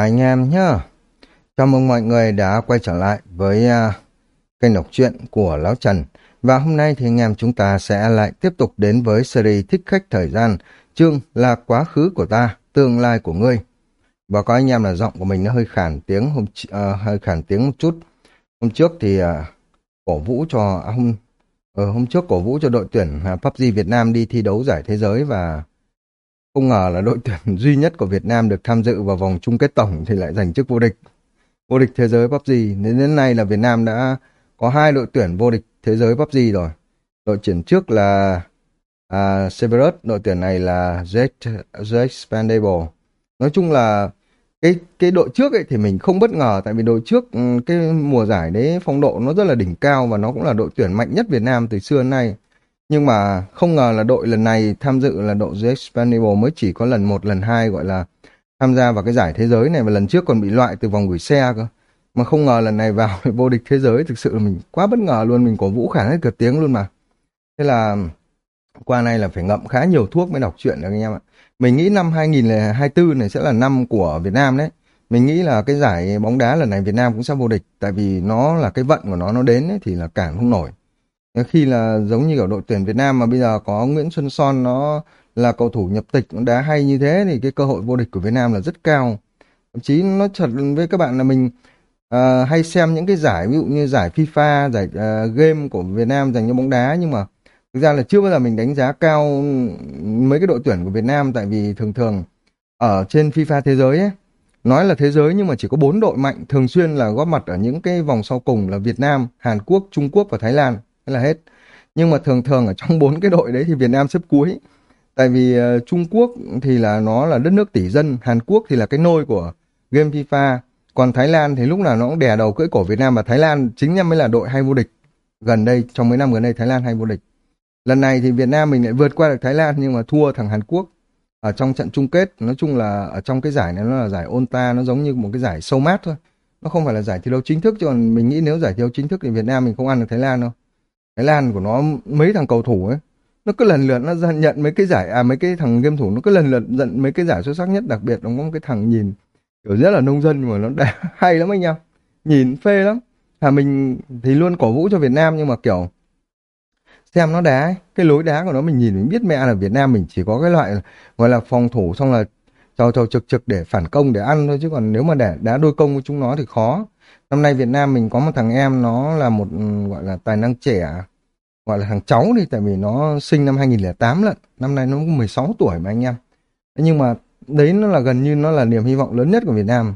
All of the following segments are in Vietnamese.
anh em nhá. Chào mừng mọi người đã quay trở lại với uh, kênh đọc truyện của Lão Trần. Và hôm nay thì anh em chúng ta sẽ lại tiếp tục đến với series Thích Khách Thời Gian. Chương là quá khứ của ta, tương lai của ngươi. Và có anh em là giọng của mình nó hơi khản tiếng hôm uh, hơi khản tiếng một chút. Hôm trước thì uh, cổ vũ cho à, hôm uh, hôm trước cổ vũ cho đội tuyển uh, PUBG Việt Nam đi thi đấu giải thế giới và không ngờ là đội tuyển duy nhất của Việt Nam được tham dự vào vòng chung kết tổng thì lại giành chức vô địch. Vô địch thế giới PUBG. Đến đến nay là Việt Nam đã có hai đội tuyển vô địch thế giới PUBG rồi. Đội tuyển trước là à, Severus, đội tuyển này là Z, Z Expandable. Nói chung là cái cái đội trước ấy thì mình không bất ngờ tại vì đội trước ừ, cái mùa giải đấy phong độ nó rất là đỉnh cao và nó cũng là đội tuyển mạnh nhất Việt Nam từ xưa đến nay nhưng mà không ngờ là đội lần này tham dự là đội The Expendable mới chỉ có lần một lần hai gọi là tham gia vào cái giải thế giới này và lần trước còn bị loại từ vòng gửi xe cơ. Mà không ngờ lần này vào vô địch thế giới thực sự là mình quá bất ngờ luôn mình cổ vũ khả hết cả tiếng luôn mà. Thế là qua này là phải ngậm khá nhiều thuốc mới đọc truyện được anh em ạ. Mình nghĩ năm 2024 này sẽ là năm của Việt Nam đấy. Mình nghĩ là cái giải bóng đá lần này Việt Nam cũng sẽ vô địch tại vì nó là cái vận của nó nó đến ấy, thì là cản không nổi. Ờ, khi là giống như ở đội tuyển Việt Nam mà bây giờ có Nguyễn Xuân Son nó là cầu thủ nhập tịch đá hay như thế thì cái cơ hội vô địch của Việt Nam là rất cao. Thậm chí nó thật với các bạn là mình uh, hay xem những cái giải ví dụ như giải FIFA giải uh, game của Việt Nam dành cho bóng đá nhưng mà thực ra là chưa bao giờ mình đánh giá cao mấy cái đội tuyển của Việt Nam tại vì thường thường ở trên FIFA thế giới ấy, nói là thế giới nhưng mà chỉ có bốn đội mạnh thường xuyên là góp mặt ở những cái vòng sau cùng là Việt Nam, Hàn Quốc, Trung Quốc và Thái Lan thế là hết. Nhưng mà thường thường ở trong bốn cái đội đấy thì Việt Nam xếp cuối. Tại vì uh, Trung Quốc thì là nó là đất nước tỷ dân Hàn Quốc thì là cái nôi của game FIFA. Còn Thái Lan thì lúc nào nó cũng đè đầu cưỡi cổ Việt Nam và Thái Lan chính em mới là đội hay vô địch gần đây trong mấy năm gần đây Thái Lan hay vô địch. Lần này thì Việt Nam mình lại vượt qua được Thái Lan nhưng mà thua thằng Hàn Quốc ở trong trận chung kết. Nói chung là ở trong cái giải này nó là giải Onta nó giống như một cái giải sâu mát thôi. Nó không phải là giải thi đấu chính thức chứ còn mình nghĩ nếu giải thi đấu chính thức thì Việt Nam mình không ăn được Thái Lan đâu. Thái Lan của nó mấy thằng cầu thủ ấy nó cứ lần lượt nó nhận mấy cái giải à mấy cái thằng game thủ nó cứ lần lượt nhận mấy cái giải xuất sắc nhất đặc biệt nó có một cái thằng nhìn kiểu rất là nông dân mà nó đá hay lắm anh em. Nhìn phê lắm. À mình thì luôn cổ vũ cho Việt Nam nhưng mà kiểu xem nó đá ấy, cái lối đá của nó mình nhìn mình biết mẹ là Việt Nam mình chỉ có cái loại gọi là phòng thủ xong là trầu trầu trực trực để phản công để ăn thôi chứ còn nếu mà để đá đôi công với chúng nó thì khó năm nay Việt Nam mình có một thằng em, nó là một ừ, gọi là tài năng trẻ, gọi là thằng cháu đi, tại vì nó sinh năm 2008 lận. Năm nay nó cũng 16 tuổi mà anh em. Nhưng mà đấy nó là gần như nó là niềm hy vọng lớn nhất của Việt Nam.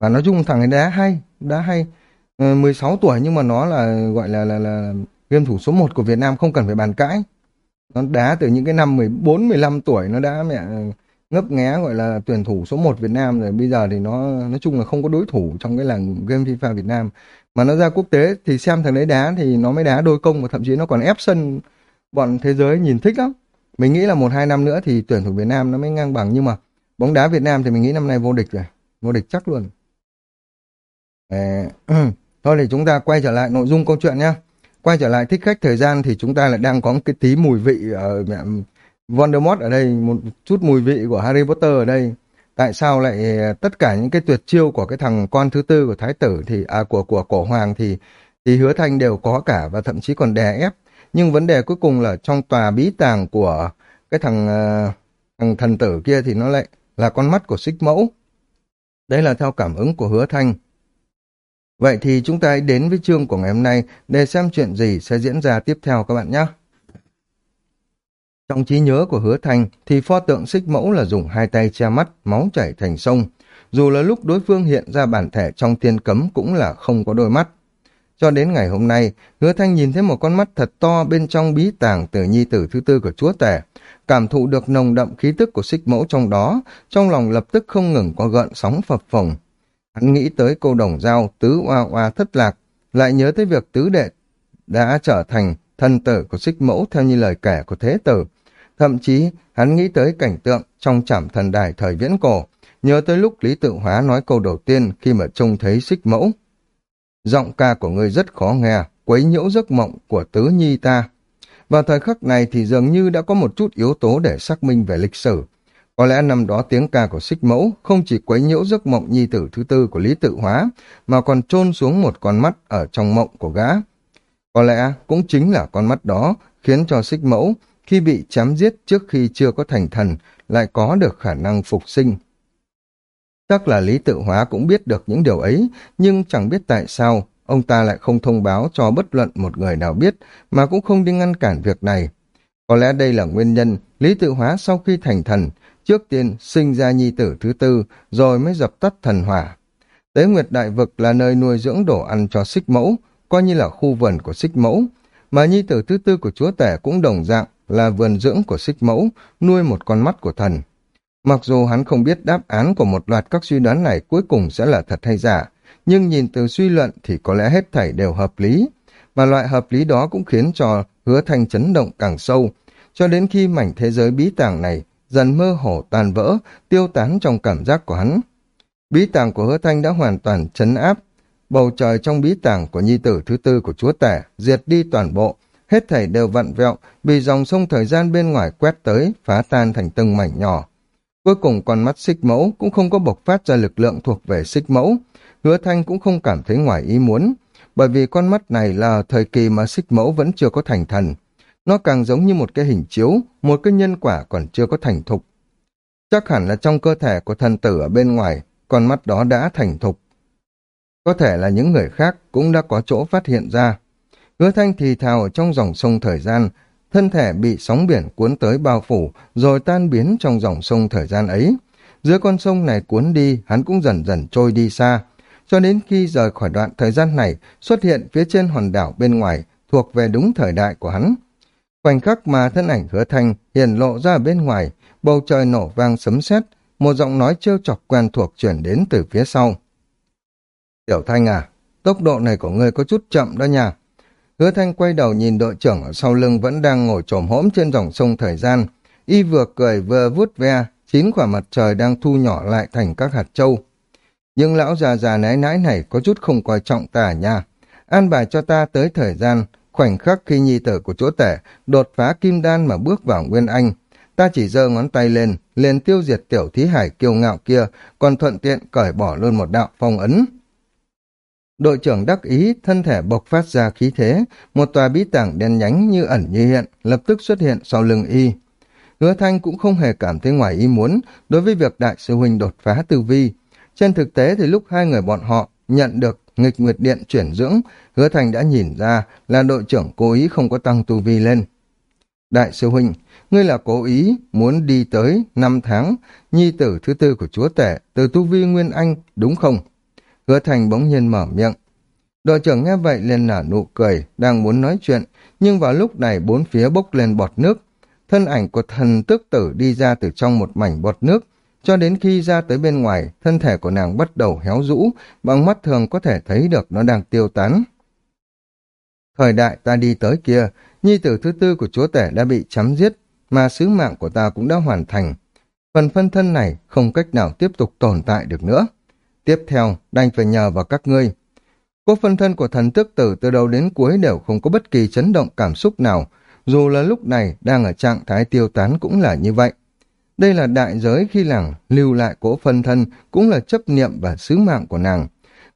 Và nói chung thằng ấy đá hay đá hay. Ừ, 16 tuổi nhưng mà nó là, gọi là là là game thủ số 1 của Việt Nam, không cần phải bàn cãi. Nó đá từ những cái năm 14 15 tuổi nó đã mẹ ừ, ngấp nghé gọi là tuyển thủ số 1 Việt Nam rồi. Bây giờ thì nó nói chung là không có đối thủ trong cái làng game FIFA Việt Nam. Mà nó ra quốc tế thì xem thằng đấy đá thì nó mới đá đôi công và thậm chí nó còn ép sân bọn thế giới nhìn thích lắm. Mình nghĩ là một hai năm nữa thì tuyển thủ Việt Nam nó mới ngang bằng. Nhưng mà bóng đá Việt Nam thì mình nghĩ năm nay vô địch rồi. Vô địch chắc luôn. À, thôi thì chúng ta quay trở lại nội dung câu chuyện nhá. Quay trở lại thích khách thời gian thì chúng ta lại đang có cái tí mùi vị ở Voldemort ở đây, một chút mùi vị của Harry Potter ở đây. Tại sao lại ờ, tất cả những cái tuyệt chiêu của cái thằng con thứ tư của thái tử thì à của của cổ hoàng thì thì hứa thanh đều có cả và thậm chí còn đè ép. Nhưng vấn đề cuối cùng là trong tòa bí tàng của cái thằng ờ, thằng thần tử kia thì nó lại là con mắt của xích mẫu. Đây là theo cảm ứng của hứa thanh. Vậy thì chúng ta hãy đến với chương của ngày hôm nay để xem chuyện gì sẽ diễn ra tiếp theo các bạn nhé trong trí nhớ của hứa thanh thì pho tượng xích mẫu là dùng hai tay che mắt, máu chảy thành sông. Dù là lúc đối phương hiện ra bản thể trong tiên cấm cũng là không có đôi mắt. Cho đến ngày hôm nay, hứa thanh nhìn thấy một con mắt thật to bên trong bí tàng từ nhi tử thứ tư của chúa tể. Cảm thụ được nồng đậm khí tức của xích mẫu trong đó, trong lòng lập tức không ngừng có gợn sóng phập phồng. Hắn nghĩ tới câu đồng dao tứ oa oa thất lạc, lại nhớ tới việc tứ đệ đã trở thành thân tử của xích mẫu theo như lời kể của thế tử. Thậm chí, hắn nghĩ tới cảnh tượng trong trảm thần đài thời viễn cổ, nhớ tới lúc Lý Tự Hóa nói câu đầu tiên khi mà trông thấy xích mẫu. Giọng ca của ngươi rất khó nghe, quấy nhiễu giấc mộng của tứ nhi ta. Vào thời khắc này thì dường như đã có một chút yếu tố để xác minh về lịch sử. Có lẽ năm đó tiếng ca của xích mẫu không chỉ quấy nhiễu giấc mộng nhi tử thứ tư của Lý Tự Hóa, mà còn chôn xuống một con mắt ở trong mộng của gã. Có lẽ cũng chính là con mắt đó khiến cho xích mẫu khi bị chém giết trước khi chưa có thành thần lại có được khả năng phục sinh. Chắc là Lý Tự Hóa cũng biết được những điều ấy, nhưng chẳng biết tại sao ông ta lại không thông báo cho bất luận một người nào biết, mà cũng không đi ngăn cản việc này. Có lẽ đây là nguyên nhân Lý Tự Hóa sau khi thành thần, trước tiên sinh ra nhi tử thứ tư, rồi mới dập tắt thần hỏa. Tế Nguyệt Đại Vực là nơi nuôi dưỡng đồ ăn cho xích mẫu, coi như là khu vườn của xích mẫu, mà nhi tử thứ tư của chúa tể cũng đồng dạng là vườn dưỡng của xích mẫu, nuôi một con mắt của thần. Mặc dù hắn không biết đáp án của một loạt các suy đoán này cuối cùng sẽ là thật hay giả, nhưng nhìn từ suy luận thì có lẽ hết thảy đều hợp lý, và loại hợp lý đó cũng khiến cho hứa thanh chấn động càng sâu, cho đến khi mảnh thế giới bí tàng này dần mơ hồ tan vỡ, tiêu tán trong cảm giác của hắn. Bí tàng của hứa thanh đã hoàn toàn chấn áp, bầu trời trong bí tàng của nhi tử thứ tư của chúa tể diệt đi toàn bộ, hết thảy đều vặn vẹo, bị dòng sông thời gian bên ngoài quét tới, phá tan thành từng mảnh nhỏ. Cuối cùng con mắt xích mẫu cũng không có bộc phát ra lực lượng thuộc về xích mẫu, hứa thanh cũng không cảm thấy ngoài ý muốn, bởi vì con mắt này là thời kỳ mà xích mẫu vẫn chưa có thành thần. Nó càng giống như một cái hình chiếu, một cái nhân quả còn chưa có thành thục. Chắc hẳn là trong cơ thể của thần tử ở bên ngoài, con mắt đó đã thành thục. Có thể là những người khác cũng đã có chỗ phát hiện ra. Hứa thanh thì thào ở trong dòng sông thời gian, thân thể bị sóng biển cuốn tới bao phủ, rồi tan biến trong dòng sông thời gian ấy. Dưới con sông này cuốn đi, hắn cũng dần dần trôi đi xa, cho đến khi rời khỏi đoạn thời gian này xuất hiện phía trên hòn đảo bên ngoài, thuộc về đúng thời đại của hắn. Khoảnh khắc mà thân ảnh hứa thanh hiện lộ ra bên ngoài, bầu trời nổ vang sấm sét, một giọng nói trêu chọc quen thuộc chuyển đến từ phía sau. Tiểu Thanh à, tốc độ này của ngươi có chút chậm đó nha. Hứa Thanh quay đầu nhìn đội trưởng ở sau lưng vẫn đang ngồi trồm hỗm trên dòng sông thời gian. Y vừa cười vừa vuốt ve, chín quả mặt trời đang thu nhỏ lại thành các hạt châu. Nhưng lão già già nái nái này có chút không coi trọng ta à nha. An bài cho ta tới thời gian, khoảnh khắc khi nhi tử của chúa tể đột phá kim đan mà bước vào Nguyên Anh. Ta chỉ giơ ngón tay lên, liền tiêu diệt tiểu thí hải kiêu ngạo kia, còn thuận tiện cởi bỏ luôn một đạo phong ấn. Đội trưởng đắc ý, thân thể bộc phát ra khí thế, một tòa bí tảng đen nhánh như ẩn như hiện, lập tức xuất hiện sau lưng y. Hứa Thanh cũng không hề cảm thấy ngoài ý muốn đối với việc đại sư huynh đột phá tư vi. Trên thực tế thì lúc hai người bọn họ nhận được nghịch nguyệt điện chuyển dưỡng, Hứa Thành đã nhìn ra là đội trưởng cố ý không có tăng tu vi lên. Đại sư huynh, ngươi là cố ý muốn đi tới năm tháng, nhi tử thứ tư của chúa tể, từ tu vi Nguyên Anh, đúng không? Hứa Thành bỗng nhiên mở miệng. Đội trưởng nghe vậy liền nở nụ cười, đang muốn nói chuyện, nhưng vào lúc này bốn phía bốc lên bọt nước. Thân ảnh của thần tức tử đi ra từ trong một mảnh bọt nước, cho đến khi ra tới bên ngoài, thân thể của nàng bắt đầu héo rũ, bằng mắt thường có thể thấy được nó đang tiêu tán. Thời đại ta đi tới kia, nhi tử thứ tư của chúa tể đã bị chấm giết, mà sứ mạng của ta cũng đã hoàn thành. Phần phân thân này không cách nào tiếp tục tồn tại được nữa. Tiếp theo, đành phải nhờ vào các ngươi. Cô phân thân của thần tước tử từ đầu đến cuối đều không có bất kỳ chấn động cảm xúc nào, dù là lúc này đang ở trạng thái tiêu tán cũng là như vậy. Đây là đại giới khi nàng lưu lại cỗ phân thân, cũng là chấp niệm và sứ mạng của nàng.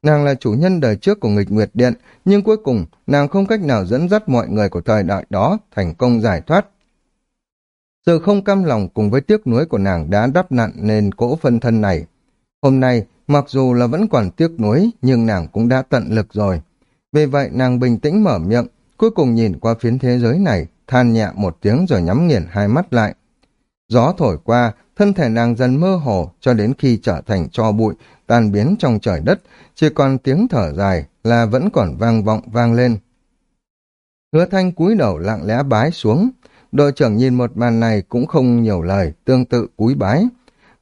Nàng là chủ nhân đời trước của nghịch nguyệt điện, nhưng cuối cùng nàng không cách nào dẫn dắt mọi người của thời đại đó thành công giải thoát. Sự không cam lòng cùng với tiếc nuối của nàng đã đắp nặn nên cỗ phân thân này. Hôm nay, mặc dù là vẫn còn tiếc nuối, nhưng nàng cũng đã tận lực rồi. Vì vậy nàng bình tĩnh mở miệng, cuối cùng nhìn qua phiến thế giới này, than nhẹ một tiếng rồi nhắm nghiền hai mắt lại. Gió thổi qua, thân thể nàng dần mơ hồ cho đến khi trở thành cho bụi, tan biến trong trời đất, chỉ còn tiếng thở dài là vẫn còn vang vọng vang lên. Hứa thanh cúi đầu lặng lẽ bái xuống, đội trưởng nhìn một màn này cũng không nhiều lời, tương tự cúi bái.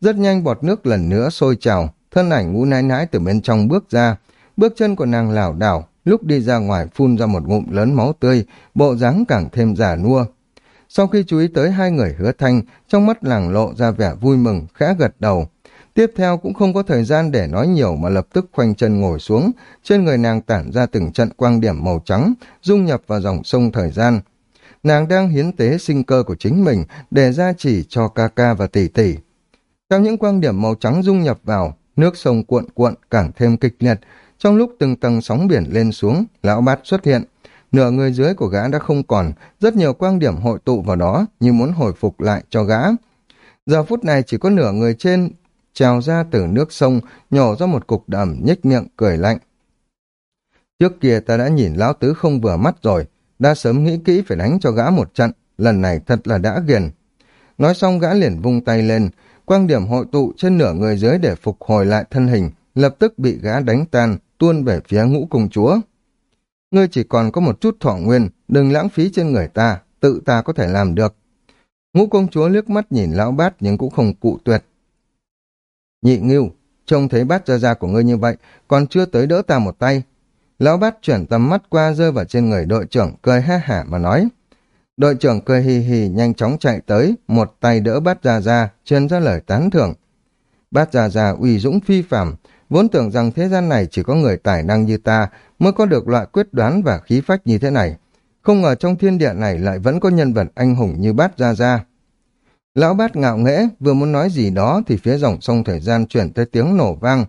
Rất nhanh bọt nước lần nữa sôi trào, thân ảnh ngũ nái nái từ bên trong bước ra, bước chân của nàng lảo đảo, lúc đi ra ngoài phun ra một ngụm lớn máu tươi, bộ dáng càng thêm giả nua. Sau khi chú ý tới hai người hứa thanh, trong mắt làng lộ ra vẻ vui mừng, khẽ gật đầu. Tiếp theo cũng không có thời gian để nói nhiều mà lập tức khoanh chân ngồi xuống, trên người nàng tản ra từng trận quang điểm màu trắng, dung nhập vào dòng sông thời gian. Nàng đang hiến tế sinh cơ của chính mình để ra chỉ cho ca ca và tỷ tỷ. Theo những quang điểm màu trắng dung nhập vào, nước sông cuộn cuộn càng thêm kịch liệt. Trong lúc từng tầng sóng biển lên xuống, lão bát xuất hiện. Nửa người dưới của gã đã không còn, rất nhiều quang điểm hội tụ vào đó như muốn hồi phục lại cho gã. Giờ phút này chỉ có nửa người trên trào ra từ nước sông, nhổ ra một cục đầm nhếch miệng cười lạnh. Trước kia ta đã nhìn lão tứ không vừa mắt rồi, đã sớm nghĩ kỹ phải đánh cho gã một trận, lần này thật là đã ghiền. Nói xong gã liền vung tay lên, quang điểm hội tụ trên nửa người dưới để phục hồi lại thân hình, lập tức bị gã đánh tan, tuôn về phía ngũ công chúa. Ngươi chỉ còn có một chút thọ nguyên, đừng lãng phí trên người ta, tự ta có thể làm được. Ngũ công chúa liếc mắt nhìn lão bát nhưng cũng không cụ tuyệt. Nhị nghiêu, trông thấy bát ra ra của ngươi như vậy, còn chưa tới đỡ ta một tay. Lão bát chuyển tầm mắt qua rơi vào trên người đội trưởng, cười ha hả mà nói. Đội trưởng cười hì hì nhanh chóng chạy tới, một tay đỡ bát già già, chuyên ra lời tán thưởng. Bát già già uy dũng phi phạm, vốn tưởng rằng thế gian này chỉ có người tài năng như ta mới có được loại quyết đoán và khí phách như thế này. Không ngờ trong thiên địa này lại vẫn có nhân vật anh hùng như bát gia gia Lão bát ngạo nghễ vừa muốn nói gì đó thì phía dòng sông thời gian chuyển tới tiếng nổ vang.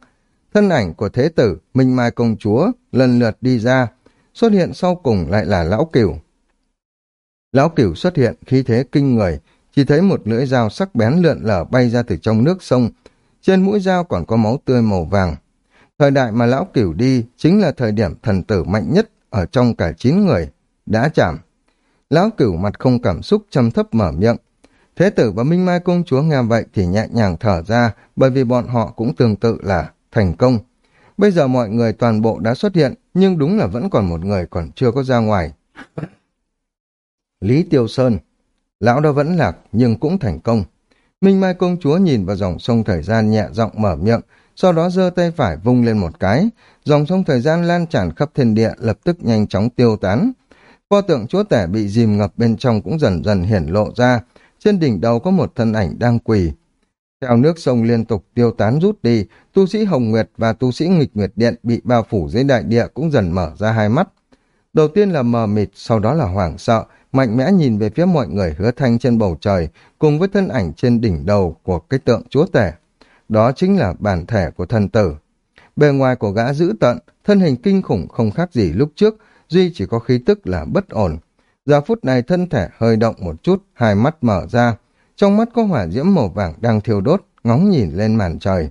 Thân ảnh của thế tử, Minh Mai công chúa, lần lượt đi ra. Xuất hiện sau cùng lại là lão cửu. Lão cửu xuất hiện khi thế kinh người, chỉ thấy một lưỡi dao sắc bén lượn lở bay ra từ trong nước sông. Trên mũi dao còn có máu tươi màu vàng. Thời đại mà lão cửu đi chính là thời điểm thần tử mạnh nhất ở trong cả chín người. Đã chạm. Lão cửu mặt không cảm xúc châm thấp mở miệng. Thế tử và Minh Mai công chúa nghe vậy thì nhẹ nhàng thở ra bởi vì bọn họ cũng tương tự là thành công. Bây giờ mọi người toàn bộ đã xuất hiện nhưng đúng là vẫn còn một người còn chưa có ra ngoài. Lý Tiêu Sơn Lão đã vẫn lạc nhưng cũng thành công. Minh Mai công chúa nhìn vào dòng sông thời gian nhẹ giọng mở miệng, sau đó giơ tay phải vung lên một cái. Dòng sông thời gian lan tràn khắp thiên địa lập tức nhanh chóng tiêu tán. Pho tượng chúa tể bị dìm ngập bên trong cũng dần dần hiển lộ ra, trên đỉnh đầu có một thân ảnh đang quỳ. Theo nước sông liên tục tiêu tán rút đi, tu sĩ Hồng Nguyệt và tu sĩ Nghịch Nguyệt Điện bị bao phủ dưới đại địa cũng dần mở ra hai mắt. Đầu tiên là mờ mịt, sau đó là hoảng sợ, mạnh mẽ nhìn về phía mọi người hứa thanh trên bầu trời, cùng với thân ảnh trên đỉnh đầu của cái tượng chúa tể. Đó chính là bản thể của thần tử. Bề ngoài của gã dữ tận, thân hình kinh khủng không khác gì lúc trước, duy chỉ có khí tức là bất ổn, Giờ phút này thân thể hơi động một chút, hai mắt mở ra. Trong mắt có hỏa diễm màu vàng đang thiêu đốt, ngóng nhìn lên màn trời.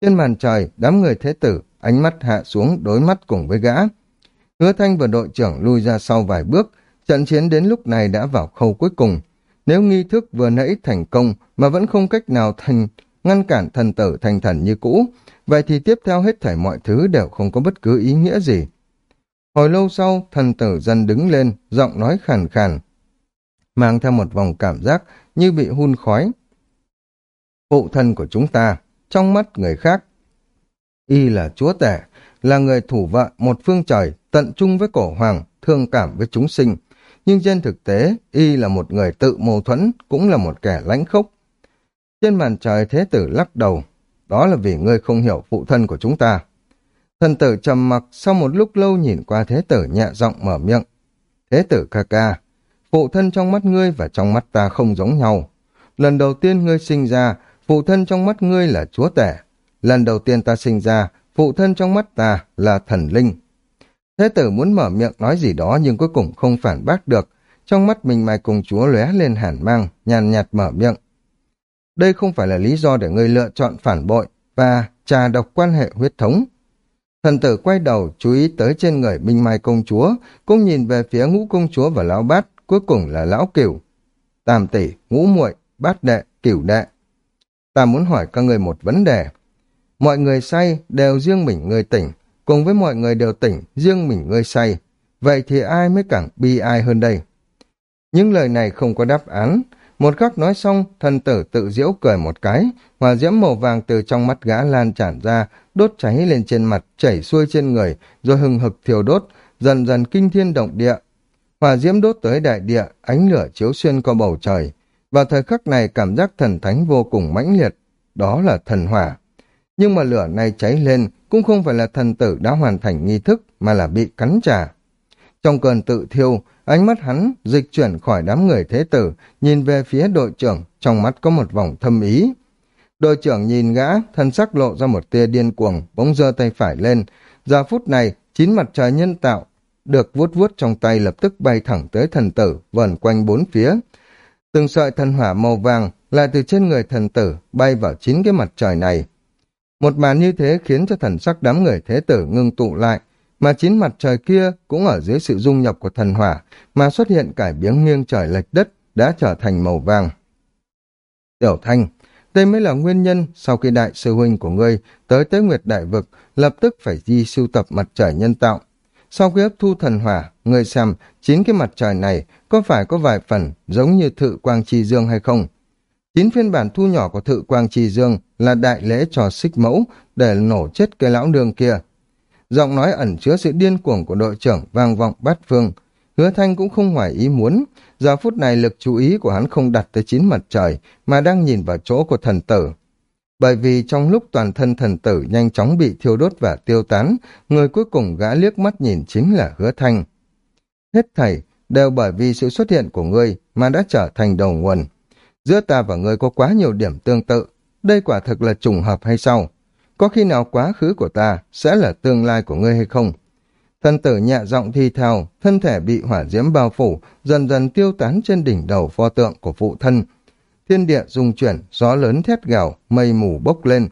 Trên màn trời, đám người thế tử, ánh mắt hạ xuống đối mắt cùng với gã. Hứa Thanh và đội trưởng lui ra sau vài bước, trận chiến đến lúc này đã vào khâu cuối cùng. Nếu nghi thức vừa nãy thành công mà vẫn không cách nào thành ngăn cản thần tử thành thần như cũ, vậy thì tiếp theo hết thảy mọi thứ đều không có bất cứ ý nghĩa gì. Hồi lâu sau, thần tử dần đứng lên, giọng nói khàn khàn, mang theo một vòng cảm giác như bị hun khói. Phụ thân của chúng ta, trong mắt người khác, y là chúa tể, là người thủ vợ một phương trời, tận trung với cổ hoàng, thương cảm với chúng sinh. Nhưng trên thực tế, y là một người tự mâu thuẫn, cũng là một kẻ lãnh khốc. Trên màn trời thế tử lắc đầu, đó là vì ngươi không hiểu phụ thân của chúng ta. Thần tử trầm mặc sau một lúc lâu nhìn qua thế tử nhẹ giọng mở miệng. Thế tử ca ca, phụ thân trong mắt ngươi và trong mắt ta không giống nhau. Lần đầu tiên ngươi sinh ra, phụ thân trong mắt ngươi là chúa tể. Lần đầu tiên ta sinh ra, phụ thân trong mắt ta là thần linh. Thế tử muốn mở miệng nói gì đó nhưng cuối cùng không phản bác được. Trong mắt mình mai cùng chúa lóe lên hàn mang, nhàn nhạt mở miệng. Đây không phải là lý do để ngươi lựa chọn phản bội và trà độc quan hệ huyết thống. Thần tử quay đầu chú ý tới trên người Minh Mai công chúa, cũng nhìn về phía ngũ công chúa và lão bát, cuối cùng là lão cửu. Tam tỷ, ngũ muội, bát đệ, cửu đệ. Ta muốn hỏi các người một vấn đề. Mọi người say đều riêng mình người tỉnh, cùng với mọi người đều tỉnh, riêng mình ngươi say. Vậy thì ai mới càng bi ai hơn đây? Những lời này không có đáp án, một khắc nói xong, thần tử tự diễu cười một cái, hòa diễm màu vàng từ trong mắt gã lan tràn ra, đốt cháy lên trên mặt, chảy xuôi trên người, rồi hừng hực thiêu đốt, dần dần kinh thiên động địa. Hòa diễm đốt tới đại địa, ánh lửa chiếu xuyên qua bầu trời. Vào thời khắc này cảm giác thần thánh vô cùng mãnh liệt, đó là thần hỏa. Nhưng mà lửa này cháy lên cũng không phải là thần tử đã hoàn thành nghi thức mà là bị cắn trả. Trong cơn tự thiêu, Ánh mắt hắn dịch chuyển khỏi đám người thế tử, nhìn về phía đội trưởng, trong mắt có một vòng thâm ý. Đội trưởng nhìn gã, thân sắc lộ ra một tia điên cuồng, bỗng giơ tay phải lên. Giờ phút này, chín mặt trời nhân tạo được vuốt vuốt trong tay lập tức bay thẳng tới thần tử, vờn quanh bốn phía. Từng sợi thần hỏa màu vàng lại từ trên người thần tử bay vào chín cái mặt trời này. Một màn như thế khiến cho thần sắc đám người thế tử ngưng tụ lại, mà chín mặt trời kia cũng ở dưới sự dung nhập của thần hỏa mà xuất hiện cải biến nghiêng trời lệch đất đã trở thành màu vàng. Tiểu Thanh, đây mới là nguyên nhân sau khi đại sư huynh của ngươi tới tới Nguyệt Đại Vực lập tức phải di sưu tập mặt trời nhân tạo. Sau khi hấp thu thần hỏa, ngươi xem chín cái mặt trời này có phải có vài phần giống như thự quang chi dương hay không? Chín phiên bản thu nhỏ của thự quang trì dương là đại lễ trò xích mẫu để nổ chết cái lão đường kia. Giọng nói ẩn chứa sự điên cuồng của đội trưởng vang vọng bát phương. Hứa Thanh cũng không ngoài ý muốn. Giờ phút này lực chú ý của hắn không đặt tới chín mặt trời mà đang nhìn vào chỗ của thần tử. Bởi vì trong lúc toàn thân thần tử nhanh chóng bị thiêu đốt và tiêu tán, người cuối cùng gã liếc mắt nhìn chính là hứa thanh. Hết thảy đều bởi vì sự xuất hiện của ngươi mà đã trở thành đầu nguồn. Giữa ta và ngươi có quá nhiều điểm tương tự, đây quả thực là trùng hợp hay sao? Có khi nào quá khứ của ta sẽ là tương lai của ngươi hay không? Thần tử nhẹ giọng thi theo, thân thể bị hỏa diễm bao phủ, dần dần tiêu tán trên đỉnh đầu pho tượng của phụ thân. Thiên địa rung chuyển, gió lớn thét gào, mây mù bốc lên.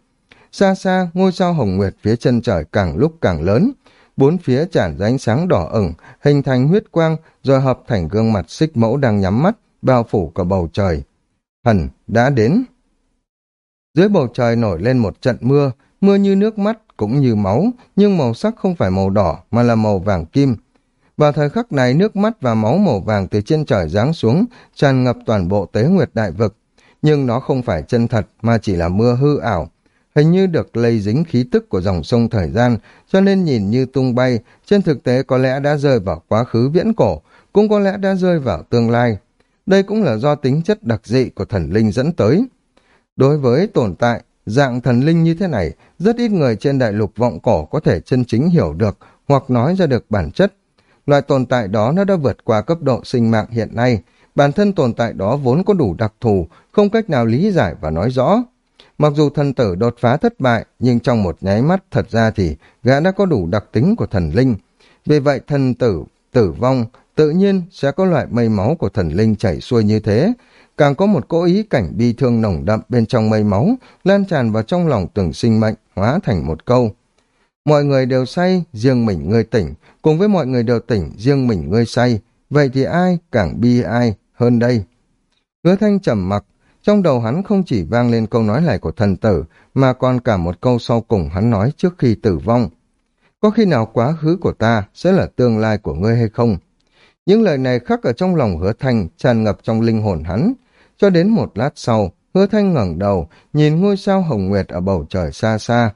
Xa xa, ngôi sao hồng nguyệt phía chân trời càng lúc càng lớn. Bốn phía tràn ra ánh sáng đỏ ửng, hình thành huyết quang, rồi hợp thành gương mặt xích mẫu đang nhắm mắt, bao phủ cả bầu trời. Thần đã đến. Dưới bầu trời nổi lên một trận mưa, mưa như nước mắt cũng như máu, nhưng màu sắc không phải màu đỏ mà là màu vàng kim. Vào thời khắc này nước mắt và máu màu vàng từ trên trời giáng xuống, tràn ngập toàn bộ tế nguyệt đại vực. Nhưng nó không phải chân thật mà chỉ là mưa hư ảo. Hình như được lây dính khí tức của dòng sông thời gian, cho nên nhìn như tung bay, trên thực tế có lẽ đã rơi vào quá khứ viễn cổ, cũng có lẽ đã rơi vào tương lai. Đây cũng là do tính chất đặc dị của thần linh dẫn tới. Đối với tồn tại, dạng thần linh như thế này, rất ít người trên đại lục vọng cổ có thể chân chính hiểu được hoặc nói ra được bản chất. Loại tồn tại đó nó đã vượt qua cấp độ sinh mạng hiện nay, bản thân tồn tại đó vốn có đủ đặc thù, không cách nào lý giải và nói rõ. Mặc dù thần tử đột phá thất bại, nhưng trong một nháy mắt thật ra thì gã đã có đủ đặc tính của thần linh. Vì vậy thần tử, tử vong, tự nhiên sẽ có loại mây máu của thần linh chảy xuôi như thế, càng có một cố ý cảnh bi thương nồng đậm bên trong mây máu, lan tràn vào trong lòng từng sinh mệnh, hóa thành một câu. Mọi người đều say, riêng mình ngươi tỉnh, cùng với mọi người đều tỉnh, riêng mình ngươi say, vậy thì ai càng bi ai hơn đây? Hứa thanh trầm mặc, trong đầu hắn không chỉ vang lên câu nói này của thần tử, mà còn cả một câu sau cùng hắn nói trước khi tử vong. Có khi nào quá khứ của ta sẽ là tương lai của ngươi hay không? Những lời này khắc ở trong lòng hứa thanh, tràn ngập trong linh hồn hắn. Cho đến một lát sau, hứa thanh ngẩng đầu, nhìn ngôi sao hồng nguyệt ở bầu trời xa xa.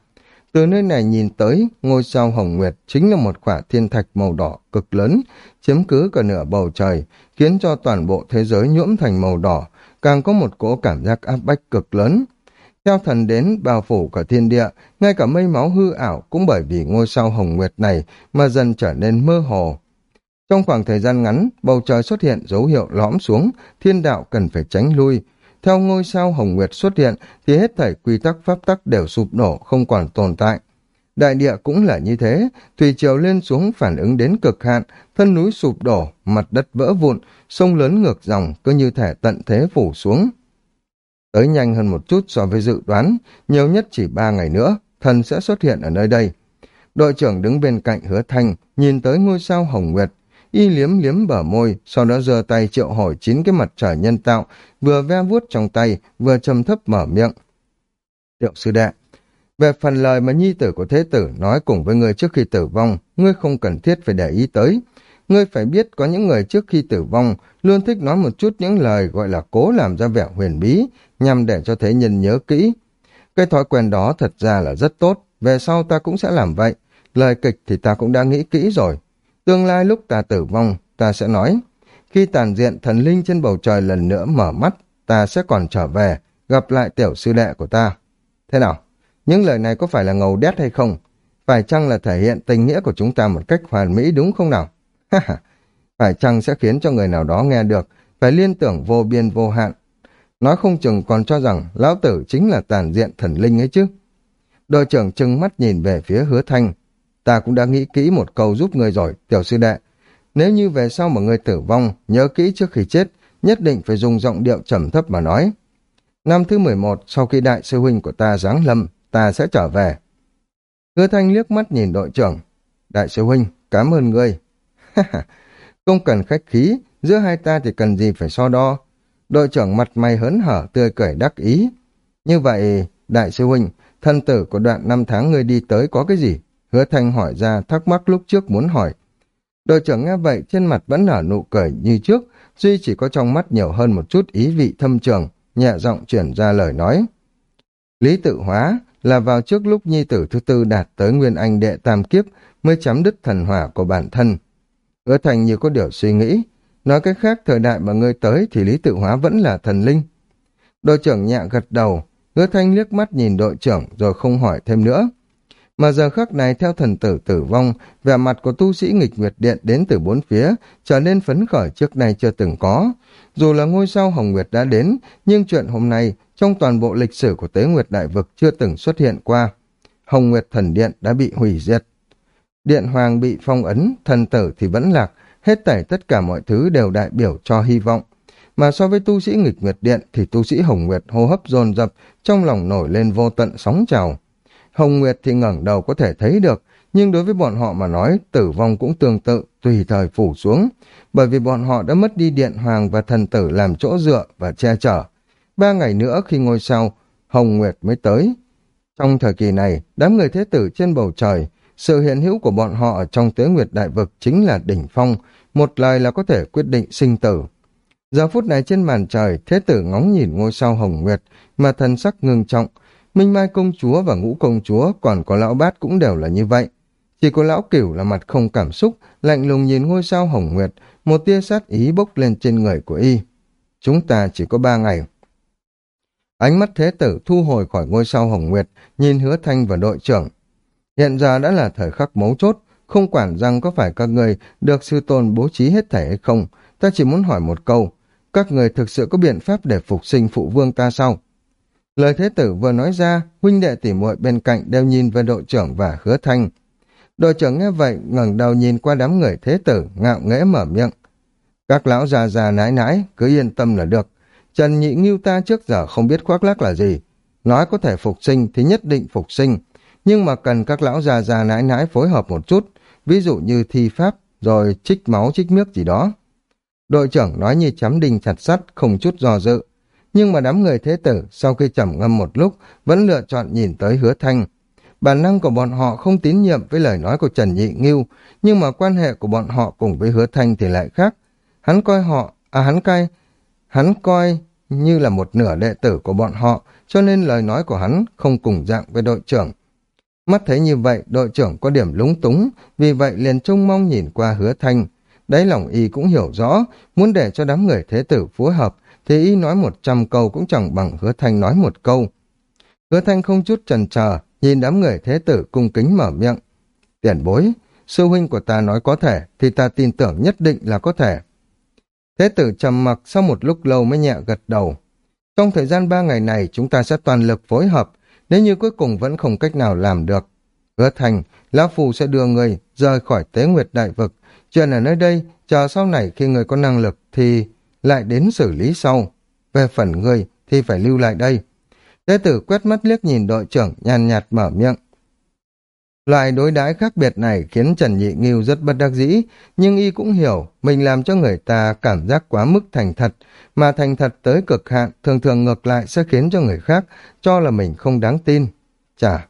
Từ nơi này nhìn tới, ngôi sao hồng nguyệt chính là một quả thiên thạch màu đỏ cực lớn, chiếm cứ cả nửa bầu trời, khiến cho toàn bộ thế giới nhuộm thành màu đỏ, càng có một cỗ cảm giác áp bách cực lớn. Theo thần đến bao phủ cả thiên địa, ngay cả mây máu hư ảo cũng bởi vì ngôi sao hồng nguyệt này mà dần trở nên mơ hồ. Trong khoảng thời gian ngắn, bầu trời xuất hiện dấu hiệu lõm xuống, thiên đạo cần phải tránh lui. Theo ngôi sao Hồng Nguyệt xuất hiện thì hết thảy quy tắc pháp tắc đều sụp đổ, không còn tồn tại. Đại địa cũng là như thế, thủy triều lên xuống phản ứng đến cực hạn, thân núi sụp đổ, mặt đất vỡ vụn, sông lớn ngược dòng, cứ như thể tận thế phủ xuống. Tới nhanh hơn một chút so với dự đoán, nhiều nhất chỉ ba ngày nữa, thần sẽ xuất hiện ở nơi đây. Đội trưởng đứng bên cạnh hứa thanh, nhìn tới ngôi sao Hồng Nguyệt, y liếm liếm bờ môi, sau đó giơ tay triệu hỏi chín cái mặt trời nhân tạo, vừa ve vuốt trong tay, vừa trầm thấp mở miệng. Tiểu sư đệ, về phần lời mà nhi tử của thế tử nói cùng với ngươi trước khi tử vong, ngươi không cần thiết phải để ý tới. Ngươi phải biết có những người trước khi tử vong luôn thích nói một chút những lời gọi là cố làm ra vẻ huyền bí, nhằm để cho thế nhân nhớ kỹ. Cái thói quen đó thật ra là rất tốt, về sau ta cũng sẽ làm vậy. Lời kịch thì ta cũng đã nghĩ kỹ rồi, Tương lai lúc ta tử vong, ta sẽ nói, khi tàn diện thần linh trên bầu trời lần nữa mở mắt, ta sẽ còn trở về, gặp lại tiểu sư đệ của ta. Thế nào? Những lời này có phải là ngầu đét hay không? Phải chăng là thể hiện tình nghĩa của chúng ta một cách hoàn mỹ đúng không nào? phải chăng sẽ khiến cho người nào đó nghe được, phải liên tưởng vô biên vô hạn. Nói không chừng còn cho rằng lão tử chính là tàn diện thần linh ấy chứ. Đội trưởng trừng mắt nhìn về phía hứa thanh. Ta cũng đã nghĩ kỹ một câu giúp người rồi, tiểu sư đệ. Nếu như về sau mà người tử vong, nhớ kỹ trước khi chết, nhất định phải dùng giọng điệu trầm thấp mà nói. Năm thứ 11, sau khi đại sư huynh của ta giáng lâm, ta sẽ trở về. Hứa thanh liếc mắt nhìn đội trưởng. Đại sư huynh, cảm ơn ngươi. Không cần khách khí, giữa hai ta thì cần gì phải so đo. Đội trưởng mặt mày hớn hở, tươi cười đắc ý. Như vậy, đại sư huynh, thân tử của đoạn năm tháng ngươi đi tới có cái gì? Hứa thanh hỏi ra thắc mắc lúc trước muốn hỏi. Đội trưởng nghe vậy trên mặt vẫn nở nụ cười như trước, duy chỉ có trong mắt nhiều hơn một chút ý vị thâm trường, nhẹ giọng chuyển ra lời nói. Lý tự hóa là vào trước lúc nhi tử thứ tư đạt tới nguyên anh đệ tam kiếp mới chấm dứt thần hỏa của bản thân. Hứa thành như có điều suy nghĩ, nói cách khác thời đại mà ngươi tới thì Lý tự hóa vẫn là thần linh. Đội trưởng nhẹ gật đầu, hứa thanh liếc mắt nhìn đội trưởng rồi không hỏi thêm nữa. Mà giờ khắc này theo thần tử tử vong, vẻ mặt của tu sĩ nghịch nguyệt điện đến từ bốn phía, trở nên phấn khởi trước nay chưa từng có. Dù là ngôi sao Hồng Nguyệt đã đến, nhưng chuyện hôm nay trong toàn bộ lịch sử của Tế Nguyệt Đại Vực chưa từng xuất hiện qua. Hồng Nguyệt Thần Điện đã bị hủy diệt. Điện Hoàng bị phong ấn, thần tử thì vẫn lạc, hết tẩy tất cả mọi thứ đều đại biểu cho hy vọng. Mà so với tu sĩ nghịch nguyệt điện thì tu sĩ Hồng Nguyệt hô hấp dồn dập, trong lòng nổi lên vô tận sóng trào. Hồng Nguyệt thì ngẩng đầu có thể thấy được, nhưng đối với bọn họ mà nói, tử vong cũng tương tự, tùy thời phủ xuống, bởi vì bọn họ đã mất đi điện hoàng và thần tử làm chỗ dựa và che chở. Ba ngày nữa khi ngôi sao, Hồng Nguyệt mới tới. Trong thời kỳ này, đám người thế tử trên bầu trời, sự hiện hữu của bọn họ ở trong tế nguyệt đại vực chính là đỉnh phong, một lời là có thể quyết định sinh tử. Giờ phút này trên màn trời, thế tử ngóng nhìn ngôi sao Hồng Nguyệt, mà thần sắc ngưng trọng, Minh Mai công chúa và ngũ công chúa còn có lão bát cũng đều là như vậy. Chỉ có lão cửu là mặt không cảm xúc, lạnh lùng nhìn ngôi sao hồng nguyệt, một tia sát ý bốc lên trên người của y. Chúng ta chỉ có ba ngày. Ánh mắt thế tử thu hồi khỏi ngôi sao hồng nguyệt, nhìn hứa thanh và đội trưởng. Hiện giờ đã là thời khắc mấu chốt, không quản rằng có phải các người được sư tôn bố trí hết thể hay không, ta chỉ muốn hỏi một câu, các người thực sự có biện pháp để phục sinh phụ vương ta sao? Lời thế tử vừa nói ra, huynh đệ tỉ muội bên cạnh đều nhìn về đội trưởng và hứa thanh. Đội trưởng nghe vậy, ngẩng đầu nhìn qua đám người thế tử, ngạo nghễ mở miệng. Các lão già già nãi nãi, cứ yên tâm là được. Trần Nhị Nghiêu ta trước giờ không biết khoác lác là gì. Nói có thể phục sinh thì nhất định phục sinh. Nhưng mà cần các lão già già nãi nãi phối hợp một chút, ví dụ như thi pháp, rồi trích máu trích miếc gì đó. Đội trưởng nói như chấm đinh chặt sắt, không chút do dự nhưng mà đám người thế tử sau khi trầm ngâm một lúc vẫn lựa chọn nhìn tới hứa thanh. Bản năng của bọn họ không tín nhiệm với lời nói của Trần Nhị Nghiêu, nhưng mà quan hệ của bọn họ cùng với hứa thanh thì lại khác. Hắn coi họ, à hắn coi, hắn coi như là một nửa đệ tử của bọn họ, cho nên lời nói của hắn không cùng dạng với đội trưởng. Mắt thấy như vậy, đội trưởng có điểm lúng túng, vì vậy liền trông mong nhìn qua hứa thanh. Đấy lòng y cũng hiểu rõ, muốn để cho đám người thế tử phối hợp, thì y nói một trăm câu cũng chẳng bằng hứa thanh nói một câu. Hứa thanh không chút chần chờ, nhìn đám người thế tử cung kính mở miệng. Tiền bối, sư huynh của ta nói có thể, thì ta tin tưởng nhất định là có thể. Thế tử trầm mặc sau một lúc lâu mới nhẹ gật đầu. Trong thời gian ba ngày này chúng ta sẽ toàn lực phối hợp, nếu như cuối cùng vẫn không cách nào làm được. Hứa thành, Lão Phù sẽ đưa người rời khỏi tế nguyệt đại vực. Chuyện ở nơi đây, chờ sau này khi người có năng lực thì lại đến xử lý sau. Về phần người thì phải lưu lại đây. Tế tử quét mắt liếc nhìn đội trưởng nhàn nhạt mở miệng. Loại đối đãi khác biệt này khiến Trần Nhị Nghiêu rất bất đắc dĩ, nhưng y cũng hiểu mình làm cho người ta cảm giác quá mức thành thật, mà thành thật tới cực hạn thường thường ngược lại sẽ khiến cho người khác cho là mình không đáng tin. Chà,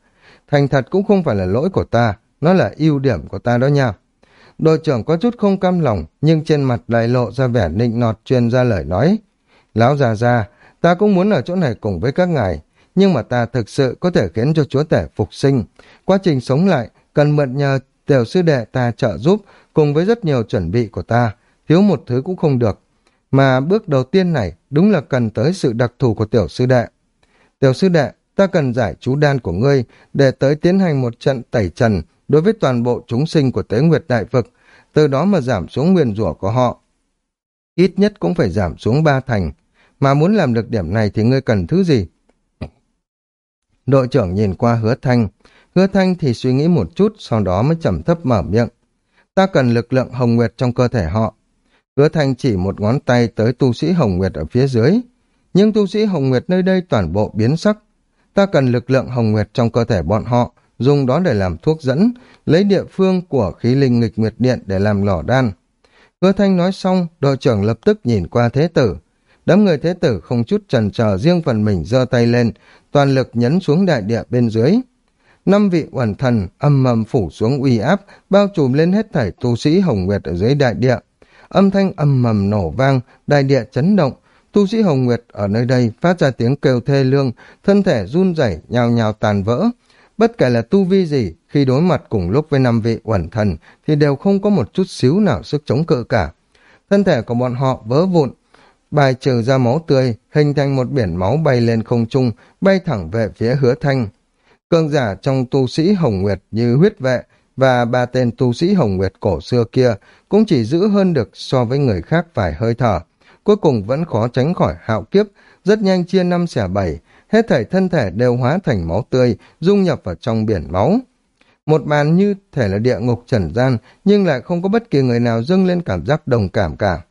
thành thật cũng không phải là lỗi của ta, nó là ưu điểm của ta đó nha. Đội trưởng có chút không cam lòng, nhưng trên mặt lại lộ ra vẻ nịnh nọt truyền ra lời nói. Lão già già, ta cũng muốn ở chỗ này cùng với các ngài, nhưng mà ta thực sự có thể khiến cho chúa tể phục sinh. Quá trình sống lại, cần mượn nhờ tiểu sư đệ ta trợ giúp, cùng với rất nhiều chuẩn bị của ta, thiếu một thứ cũng không được. Mà bước đầu tiên này đúng là cần tới sự đặc thù của tiểu sư đệ. Tiểu sư đệ, ta cần giải chú đan của ngươi để tới tiến hành một trận tẩy trần đối với toàn bộ chúng sinh của tế nguyệt đại vực, từ đó mà giảm xuống nguyên rủa của họ. Ít nhất cũng phải giảm xuống ba thành. mà muốn làm được điểm này thì ngươi cần thứ gì? Đội trưởng nhìn qua hứa thanh, hứa thanh thì suy nghĩ một chút, sau đó mới trầm thấp mở miệng. Ta cần lực lượng hồng nguyệt trong cơ thể họ. Hứa thanh chỉ một ngón tay tới tu sĩ hồng nguyệt ở phía dưới, nhưng tu sĩ hồng nguyệt nơi đây toàn bộ biến sắc. Ta cần lực lượng hồng nguyệt trong cơ thể bọn họ, dùng đó để làm thuốc dẫn, lấy địa phương của khí linh nghịch nguyệt điện để làm lò đan. Hứa thanh nói xong, đội trưởng lập tức nhìn qua thế tử. Đám người thế tử không chút trần chờ riêng phần mình giơ tay lên, toàn lực nhấn xuống đại địa bên dưới. Năm vị uẩn thần âm mầm phủ xuống uy áp, bao trùm lên hết thảy tu sĩ hồng nguyệt ở dưới đại địa. Âm thanh âm mầm nổ vang, đại địa chấn động, tu sĩ hồng nguyệt ở nơi đây phát ra tiếng kêu thê lương, thân thể run rẩy, nhào nhào tàn vỡ. Bất kể là tu vi gì, khi đối mặt cùng lúc với năm vị uẩn thần thì đều không có một chút xíu nào sức chống cự cả. Thân thể của bọn họ vỡ vụn, bài trừ ra máu tươi, hình thành một biển máu bay lên không trung, bay thẳng về phía hứa thanh. Cương giả trong tu sĩ Hồng Nguyệt như huyết vệ và ba tên tu sĩ Hồng Nguyệt cổ xưa kia cũng chỉ giữ hơn được so với người khác vài hơi thở. Cuối cùng vẫn khó tránh khỏi hạo kiếp, rất nhanh chia năm xẻ bảy, hết thảy thân thể đều hóa thành máu tươi, dung nhập vào trong biển máu. Một màn như thể là địa ngục trần gian, nhưng lại không có bất kỳ người nào dâng lên cảm giác đồng cảm cả.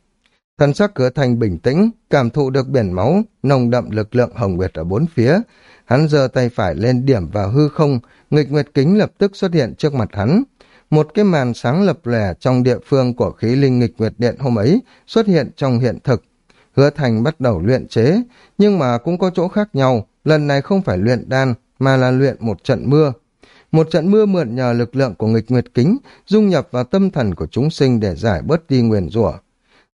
Thân sắc cửa thành bình tĩnh, cảm thụ được biển máu, nồng đậm lực lượng hồng nguyệt ở bốn phía. Hắn giơ tay phải lên điểm vào hư không, nghịch nguyệt kính lập tức xuất hiện trước mặt hắn. Một cái màn sáng lập lẻ trong địa phương của khí linh nghịch nguyệt điện hôm ấy xuất hiện trong hiện thực. Hứa thành bắt đầu luyện chế, nhưng mà cũng có chỗ khác nhau, lần này không phải luyện đan, mà là luyện một trận mưa. Một trận mưa mượn nhờ lực lượng của nghịch nguyệt kính, dung nhập vào tâm thần của chúng sinh để giải bớt đi nguyền rủa.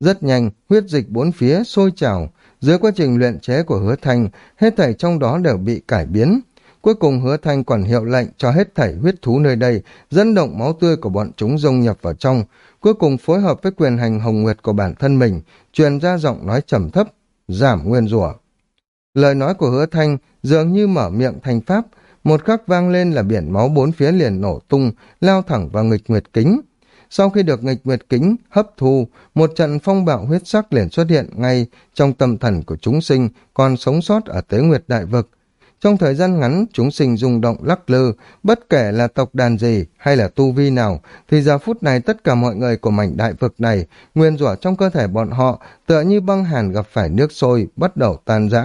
Rất nhanh, huyết dịch bốn phía sôi trào, dưới quá trình luyện chế của hứa thanh, hết thảy trong đó đều bị cải biến. Cuối cùng hứa thanh còn hiệu lệnh cho hết thảy huyết thú nơi đây, dẫn động máu tươi của bọn chúng dung nhập vào trong, cuối cùng phối hợp với quyền hành hồng nguyệt của bản thân mình, truyền ra giọng nói trầm thấp, giảm nguyên rủa. Lời nói của hứa thanh dường như mở miệng thành pháp, một khắc vang lên là biển máu bốn phía liền nổ tung, lao thẳng vào nghịch nguyệt kính. Sau khi được nghịch nguyệt kính hấp thu, một trận phong bạo huyết sắc liền xuất hiện ngay trong tâm thần của chúng sinh còn sống sót ở tế nguyệt đại vực. Trong thời gian ngắn, chúng sinh rung động lắc lư, bất kể là tộc đàn gì hay là tu vi nào, thì giờ phút này tất cả mọi người của mảnh đại vực này, nguyên rủa trong cơ thể bọn họ, tựa như băng hàn gặp phải nước sôi, bắt đầu tan rã.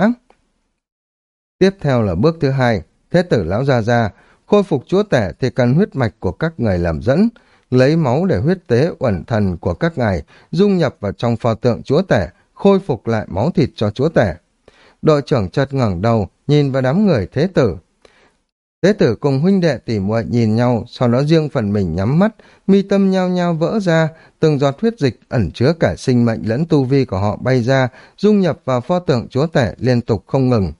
Tiếp theo là bước thứ hai, thế tử lão gia gia, khôi phục chúa tể thì cần huyết mạch của các người làm dẫn, lấy máu để huyết tế uẩn thần của các ngài, dung nhập vào trong pho tượng chúa tể, khôi phục lại máu thịt cho chúa tể. Đội trưởng chợt ngẩng đầu, nhìn vào đám người thế tử. Thế tử cùng huynh đệ tỉ muội nhìn nhau, sau đó riêng phần mình nhắm mắt, mi tâm nhao nhao vỡ ra, từng giọt huyết dịch ẩn chứa cả sinh mệnh lẫn tu vi của họ bay ra, dung nhập vào pho tượng chúa tể liên tục không ngừng.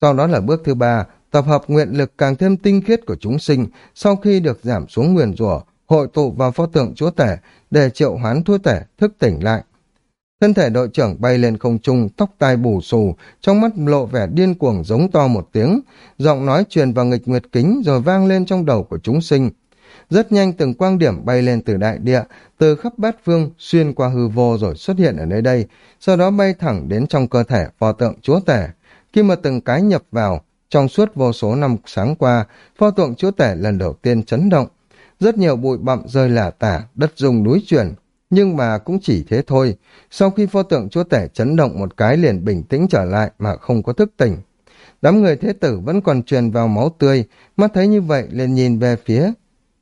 Sau đó là bước thứ ba, tập hợp nguyện lực càng thêm tinh khiết của chúng sinh sau khi được giảm xuống nguyền rủa hội tụ vào pho tượng chúa tể để triệu hoán thua tể thức tỉnh lại. Thân thể đội trưởng bay lên không trung, tóc tai bù xù, trong mắt lộ vẻ điên cuồng giống to một tiếng, giọng nói truyền vào nghịch nguyệt kính rồi vang lên trong đầu của chúng sinh. Rất nhanh từng quang điểm bay lên từ đại địa, từ khắp bát phương, xuyên qua hư vô rồi xuất hiện ở nơi đây, sau đó bay thẳng đến trong cơ thể pho tượng chúa tể. Khi mà từng cái nhập vào, trong suốt vô số năm sáng qua, pho tượng chúa tể lần đầu tiên chấn động. Rất nhiều bụi bặm rơi lả tả, đất rung núi chuyển, nhưng mà cũng chỉ thế thôi. Sau khi pho tượng chúa tể chấn động một cái liền bình tĩnh trở lại mà không có thức tỉnh. Đám người thế tử vẫn còn truyền vào máu tươi, mắt thấy như vậy liền nhìn về phía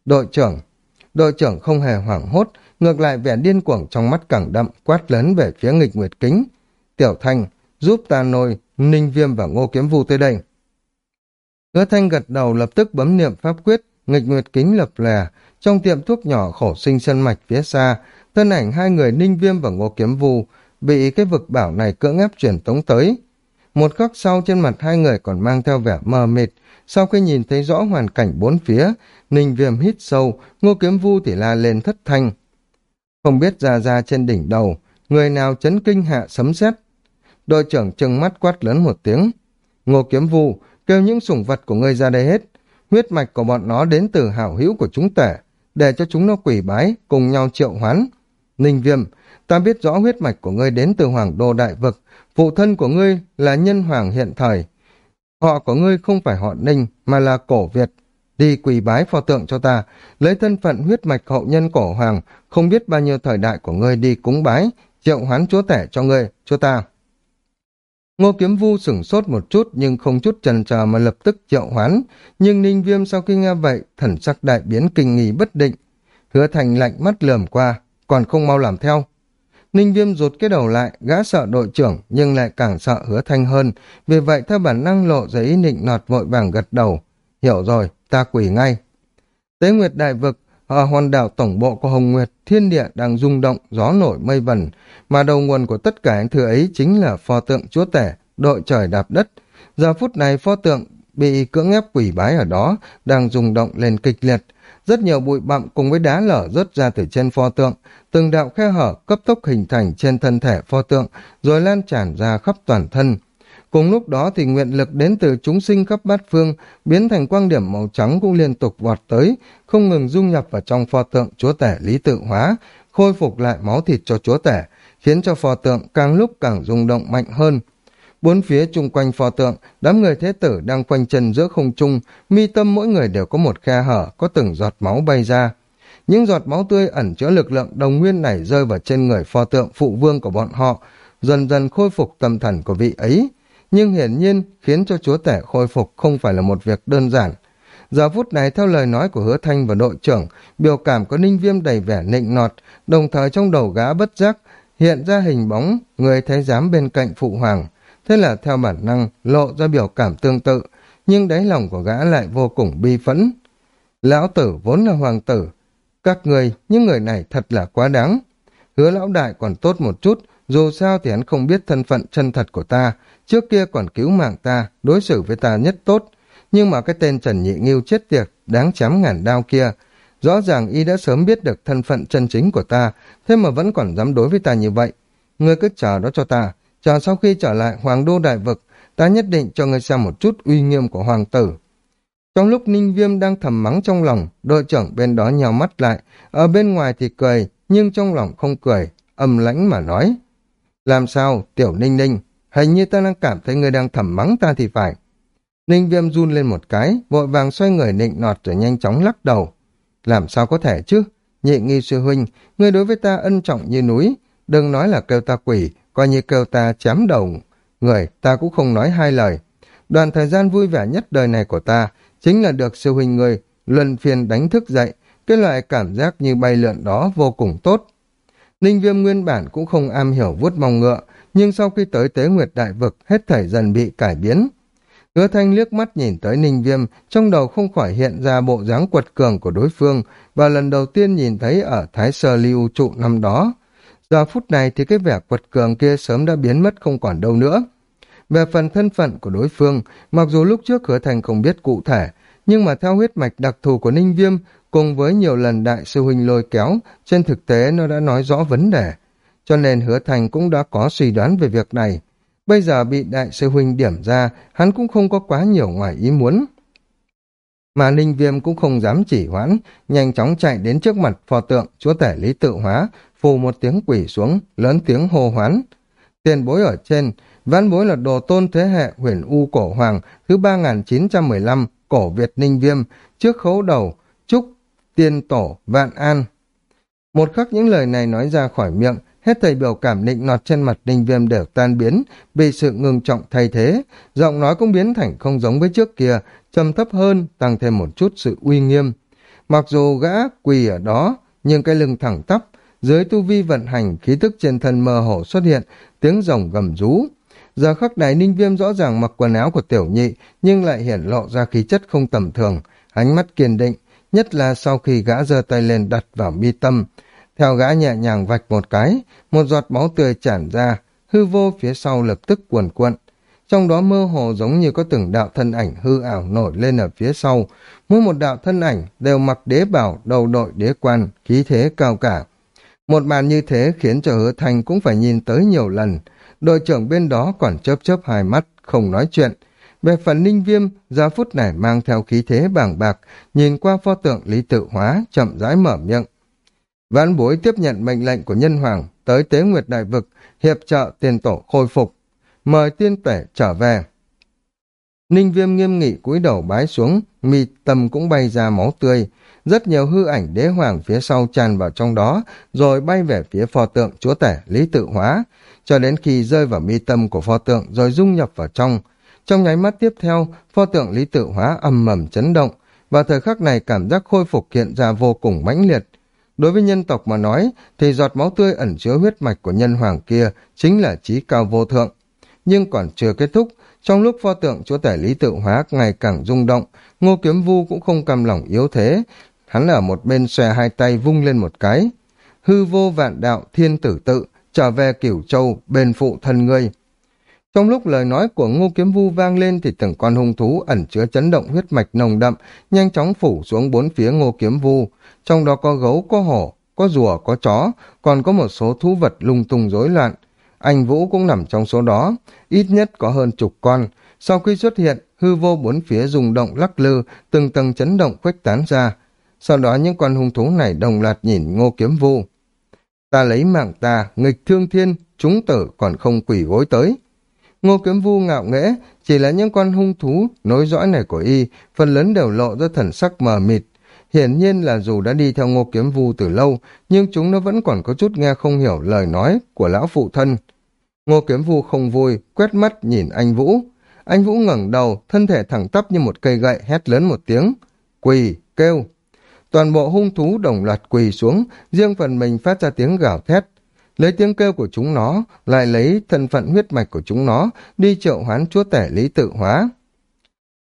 đội trưởng. Đội trưởng không hề hoảng hốt, ngược lại vẻ điên cuồng trong mắt cẳng đậm quát lớn về phía nghịch nguyệt kính. Tiểu Thanh, giúp ta nôi, ninh viêm và ngô kiếm vu tới đây. Hứa Thanh gật đầu lập tức bấm niệm pháp quyết, nghịch nguyệt kính lập lè, trong tiệm thuốc nhỏ khổ sinh sân mạch phía xa, thân ảnh hai người ninh viêm và ngô kiếm vu bị cái vực bảo này cưỡng ép chuyển tống tới. Một khắc sau trên mặt hai người còn mang theo vẻ mờ mịt, sau khi nhìn thấy rõ hoàn cảnh bốn phía, ninh viêm hít sâu, ngô kiếm vu thì la lên thất thanh. Không biết ra ra trên đỉnh đầu, người nào chấn kinh hạ sấm sét Đội trưởng trừng mắt quát lớn một tiếng. Ngô kiếm vu, kêu những sủng vật của ngươi ra đây hết. Huyết mạch của bọn nó đến từ hảo hữu của chúng tể, để cho chúng nó quỷ bái, cùng nhau triệu hoán. Ninh Viêm, ta biết rõ huyết mạch của ngươi đến từ Hoàng Đô Đại Vực, phụ thân của ngươi là nhân hoàng hiện thời. Họ của ngươi không phải họ Ninh, mà là cổ Việt. Đi quỳ bái pho tượng cho ta, lấy thân phận huyết mạch hậu nhân cổ hoàng, không biết bao nhiêu thời đại của ngươi đi cúng bái, triệu hoán chúa tể cho ngươi, cho ta. Ngô Kiếm Vu sửng sốt một chút nhưng không chút chần chờ mà lập tức triệu hoán, nhưng Ninh Viêm sau khi nghe vậy, thần sắc đại biến kinh nghi bất định. Hứa Thành lạnh mắt lườm qua, còn không mau làm theo. Ninh Viêm rụt cái đầu lại, gã sợ đội trưởng nhưng lại càng sợ Hứa Thanh hơn, vì vậy theo bản năng lộ giấy nịnh nọt vội vàng gật đầu. Hiểu rồi, ta quỷ ngay. Tế Nguyệt Đại Vực, ở hòn đảo tổng bộ của Hồng Nguyệt, thiên địa đang rung động, gió nổi mây vẩn, mà đầu nguồn của tất cả những thứ ấy chính là pho tượng chúa tể, đội trời đạp đất. Giờ phút này pho tượng bị cưỡng ép quỷ bái ở đó, đang rung động lên kịch liệt. Rất nhiều bụi bặm cùng với đá lở rớt ra từ trên pho tượng, từng đạo khe hở cấp tốc hình thành trên thân thể pho tượng, rồi lan tràn ra khắp toàn thân. Cùng lúc đó thì nguyện lực đến từ chúng sinh khắp bát phương, biến thành quang điểm màu trắng cũng liên tục vọt tới, không ngừng dung nhập vào trong pho tượng chúa tể lý tự hóa, khôi phục lại máu thịt cho chúa tể, khiến cho pho tượng càng lúc càng rung động mạnh hơn. Bốn phía chung quanh pho tượng, đám người thế tử đang quanh chân giữa không trung, mi tâm mỗi người đều có một khe hở, có từng giọt máu bay ra. Những giọt máu tươi ẩn chứa lực lượng đồng nguyên này rơi vào trên người pho tượng phụ vương của bọn họ, dần dần khôi phục tâm thần của vị ấy. Nhưng hiển nhiên, khiến cho chúa tể khôi phục không phải là một việc đơn giản. Giờ phút này theo lời nói của hứa thanh và đội trưởng, biểu cảm có ninh viêm đầy vẻ nịnh nọt, đồng thời trong đầu gã bất giác, hiện ra hình bóng người thái giám bên cạnh phụ hoàng. Thế là theo bản năng, lộ ra biểu cảm tương tự, nhưng đáy lòng của gã lại vô cùng bi phẫn. Lão tử vốn là hoàng tử, các người, những người này thật là quá đáng. Hứa lão đại còn tốt một chút, dù sao thì hắn không biết thân phận chân thật của ta, trước kia còn cứu mạng ta, đối xử với ta nhất tốt. Nhưng mà cái tên Trần Nhị Nghiêu chết tiệt, đáng chém ngàn đao kia, rõ ràng y đã sớm biết được thân phận chân chính của ta, thế mà vẫn còn dám đối với ta như vậy. Ngươi cứ chờ đó cho ta, chờ sau khi trở lại Hoàng Đô Đại Vực, ta nhất định cho ngươi xem một chút uy nghiêm của Hoàng tử. Trong lúc Ninh Viêm đang thầm mắng trong lòng, đội trưởng bên đó nhào mắt lại, ở bên ngoài thì cười, nhưng trong lòng không cười, âm lãnh mà nói. Làm sao, tiểu Ninh Ninh, hình như ta đang cảm thấy người đang thầm mắng ta thì phải. Ninh Viêm run lên một cái, vội vàng xoay người nịnh nọt rồi nhanh chóng lắc đầu. Làm sao có thể chứ? Nhị nghi sư huynh, người đối với ta ân trọng như núi, đừng nói là kêu ta quỷ, coi như kêu ta chém đầu. Người, ta cũng không nói hai lời. Đoạn thời gian vui vẻ nhất đời này của ta, chính là được sư huynh người luân phiên đánh thức dậy, cái loại cảm giác như bay lượn đó vô cùng tốt. Ninh viêm nguyên bản cũng không am hiểu vuốt mong ngựa, nhưng sau khi tới tế nguyệt đại vực, hết thảy dần bị cải biến. Hứa thanh liếc mắt nhìn tới ninh viêm, trong đầu không khỏi hiện ra bộ dáng quật cường của đối phương, và lần đầu tiên nhìn thấy ở Thái Sơ Lưu trụ năm đó. Giờ phút này thì cái vẻ quật cường kia sớm đã biến mất không còn đâu nữa. Về phần thân phận của đối phương, mặc dù lúc trước hứa thành không biết cụ thể, nhưng mà theo huyết mạch đặc thù của Ninh Viêm, cùng với nhiều lần đại sư huynh lôi kéo, trên thực tế nó đã nói rõ vấn đề. Cho nên hứa thành cũng đã có suy đoán về việc này. Bây giờ bị đại sư huynh điểm ra, hắn cũng không có quá nhiều ngoài ý muốn. Mà Ninh Viêm cũng không dám chỉ hoãn, nhanh chóng chạy đến trước mặt phò tượng chúa tể lý tự hóa, phù một tiếng quỷ xuống, lớn tiếng hô hoán. Tiền bối ở trên, văn bối là đồ tôn thế hệ huyền U cổ hoàng thứ 3915 cổ Việt Ninh Viêm trước khấu đầu chúc tiên tổ vạn an. Một khắc những lời này nói ra khỏi miệng, hết thầy biểu cảm định nọt trên mặt Ninh Viêm đều tan biến, bị sự ngưng trọng thay thế, giọng nói cũng biến thành không giống với trước kia, trầm thấp hơn, tăng thêm một chút sự uy nghiêm. Mặc dù gã quỳ ở đó, nhưng cái lưng thẳng tắp, dưới tu vi vận hành khí thức trên thân mơ hồ xuất hiện, tiếng rồng gầm rú. Giờ khắc này Ninh Viêm rõ ràng mặc quần áo của tiểu nhị, nhưng lại hiển lộ ra khí chất không tầm thường, ánh mắt kiên định, nhất là sau khi gã giơ tay lên đặt vào mi tâm. Theo gã nhẹ nhàng vạch một cái, một giọt máu tươi tràn ra, hư vô phía sau lập tức cuồn cuộn. Trong đó mơ hồ giống như có từng đạo thân ảnh hư ảo nổi lên ở phía sau. Mỗi một đạo thân ảnh đều mặc đế bảo, đầu đội đế quan, khí thế cao cả. Một màn như thế khiến cho hứa thành cũng phải nhìn tới nhiều lần, đội trưởng bên đó còn chớp chớp hai mắt, không nói chuyện. Về phần ninh viêm, giờ phút này mang theo khí thế bảng bạc, nhìn qua pho tượng lý tự hóa, chậm rãi mở miệng. Vãn bối tiếp nhận mệnh lệnh của nhân hoàng tới tế nguyệt đại vực, hiệp trợ tiền tổ khôi phục. Mời tiên tể trở về. Ninh viêm nghiêm nghị cúi đầu bái xuống, mi tâm cũng bay ra máu tươi. Rất nhiều hư ảnh đế hoàng phía sau tràn vào trong đó, rồi bay về phía pho tượng chúa tể lý tự hóa, cho đến khi rơi vào mi tâm của pho tượng rồi dung nhập vào trong. Trong nháy mắt tiếp theo, pho tượng lý tự hóa âm mầm chấn động, và thời khắc này cảm giác khôi phục hiện ra vô cùng mãnh liệt. Đối với nhân tộc mà nói, thì giọt máu tươi ẩn chứa huyết mạch của nhân hoàng kia chính là trí cao vô thượng. Nhưng còn chưa kết thúc, trong lúc pho tượng chúa tể lý tự hóa ngày càng rung động, ngô kiếm vu cũng không cam lòng yếu thế. Hắn ở một bên xòe hai tay vung lên một cái. Hư vô vạn đạo thiên tử tự, trở về cửu châu, bên phụ thân ngươi. Trong lúc lời nói của ngô kiếm vu vang lên thì từng con hung thú ẩn chứa chấn động huyết mạch nồng đậm, nhanh chóng phủ xuống bốn phía ngô kiếm vu. Trong đó có gấu, có hổ, có rùa, có chó, còn có một số thú vật lung tung rối loạn. Anh Vũ cũng nằm trong số đó, ít nhất có hơn chục con. Sau khi xuất hiện, hư vô bốn phía rung động lắc lư, từng tầng chấn động khuếch tán ra. Sau đó những con hung thú này đồng loạt nhìn ngô kiếm vu. Ta lấy mạng ta, nghịch thương thiên, chúng tử còn không quỷ gối tới. Ngô kiếm vu ngạo nghễ, chỉ là những con hung thú nối dõi này của y, phần lớn đều lộ ra thần sắc mờ mịt. Hiển nhiên là dù đã đi theo ngô kiếm vu từ lâu, nhưng chúng nó vẫn còn có chút nghe không hiểu lời nói của lão phụ thân. Ngô kiếm vu không vui, quét mắt nhìn anh Vũ. Anh Vũ ngẩng đầu, thân thể thẳng tắp như một cây gậy hét lớn một tiếng. Quỳ, kêu. Toàn bộ hung thú đồng loạt quỳ xuống, riêng phần mình phát ra tiếng gào thét. Lấy tiếng kêu của chúng nó, lại lấy thân phận huyết mạch của chúng nó, đi triệu hoán chúa tể lý tự hóa.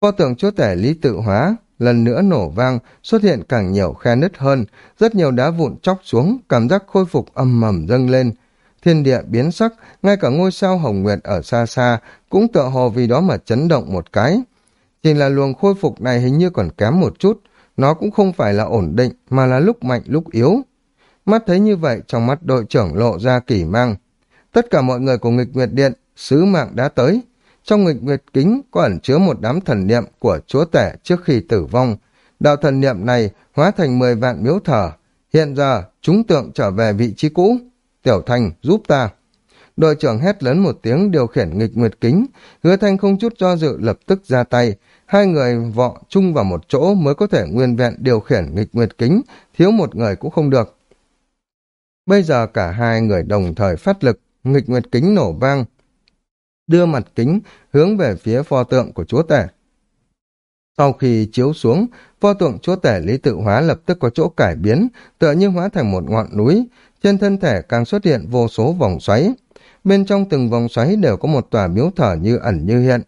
Pho tượng chúa tể lý tự hóa, lần nữa nổ vang, xuất hiện càng nhiều khe nứt hơn, rất nhiều đá vụn chóc xuống, cảm giác khôi phục âm mầm dâng lên. Thiên địa biến sắc, ngay cả ngôi sao hồng nguyệt ở xa xa, cũng tựa hồ vì đó mà chấn động một cái. Chỉ là luồng khôi phục này hình như còn kém một chút, nó cũng không phải là ổn định, mà là lúc mạnh lúc yếu. Mắt thấy như vậy, trong mắt đội trưởng lộ ra kỳ mang. Tất cả mọi người của nghịch nguyệt điện, sứ mạng đã tới. Trong nghịch nguyệt kính có ẩn chứa một đám thần niệm của chúa tể trước khi tử vong. Đạo thần niệm này hóa thành 10 vạn miếu thờ. Hiện giờ, chúng tượng trở về vị trí cũ. Tiểu Thanh, giúp ta. Đội trưởng hét lớn một tiếng điều khiển nghịch nguyệt kính. Hứa Thanh không chút do dự lập tức ra tay. Hai người vọ chung vào một chỗ mới có thể nguyên vẹn điều khiển nghịch nguyệt kính. Thiếu một người cũng không được. Bây giờ cả hai người đồng thời phát lực, nghịch nguyệt kính nổ vang, đưa mặt kính hướng về phía pho tượng của chúa tể. Sau khi chiếu xuống, pho tượng chúa tể lý tự hóa lập tức có chỗ cải biến, tựa như hóa thành một ngọn núi, trên thân thể càng xuất hiện vô số vòng xoáy. Bên trong từng vòng xoáy đều có một tòa miếu thở như ẩn như hiện.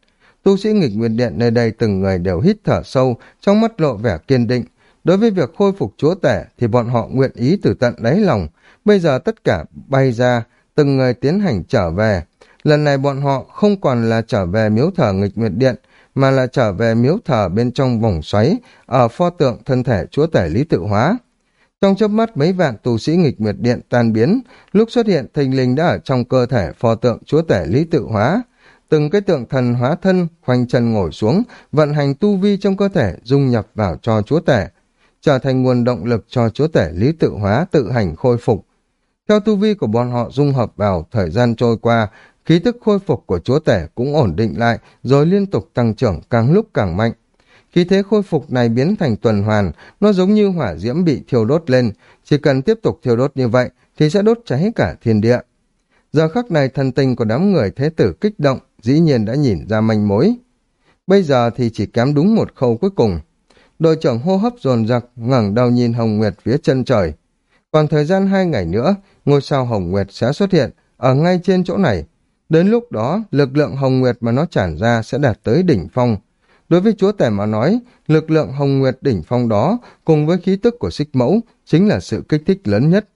Tu sĩ nghịch nguyên điện nơi đây từng người đều hít thở sâu, trong mắt lộ vẻ kiên định. Đối với việc khôi phục chúa tể thì bọn họ nguyện ý từ tận đáy lòng, Bây giờ tất cả bay ra, từng người tiến hành trở về. Lần này bọn họ không còn là trở về miếu thờ nghịch nguyệt điện, mà là trở về miếu thờ bên trong vòng xoáy, ở pho tượng thân thể chúa tể lý tự hóa. Trong chớp mắt mấy vạn tù sĩ nghịch nguyệt điện tan biến, lúc xuất hiện thình linh đã ở trong cơ thể pho tượng chúa tể lý tự hóa. Từng cái tượng thần hóa thân, khoanh chân ngồi xuống, vận hành tu vi trong cơ thể dung nhập vào cho chúa tể, trở thành nguồn động lực cho chúa tể lý tự hóa tự hành khôi phục. Theo tu vi của bọn họ dung hợp vào thời gian trôi qua, khí thức khôi phục của chúa tể cũng ổn định lại rồi liên tục tăng trưởng càng lúc càng mạnh. Khí thế khôi phục này biến thành tuần hoàn, nó giống như hỏa diễm bị thiêu đốt lên, chỉ cần tiếp tục thiêu đốt như vậy thì sẽ đốt cháy cả thiên địa. Giờ khắc này thần tình của đám người thế tử kích động, dĩ nhiên đã nhìn ra manh mối. Bây giờ thì chỉ kém đúng một khâu cuối cùng. Đội trưởng hô hấp dồn dặc ngẩng đầu nhìn Hồng Nguyệt phía chân trời. Còn thời gian hai ngày nữa, ngôi sao Hồng Nguyệt sẽ xuất hiện ở ngay trên chỗ này. Đến lúc đó, lực lượng Hồng Nguyệt mà nó tràn ra sẽ đạt tới đỉnh phong. Đối với chúa tể mà nói, lực lượng Hồng Nguyệt đỉnh phong đó cùng với khí tức của xích mẫu chính là sự kích thích lớn nhất.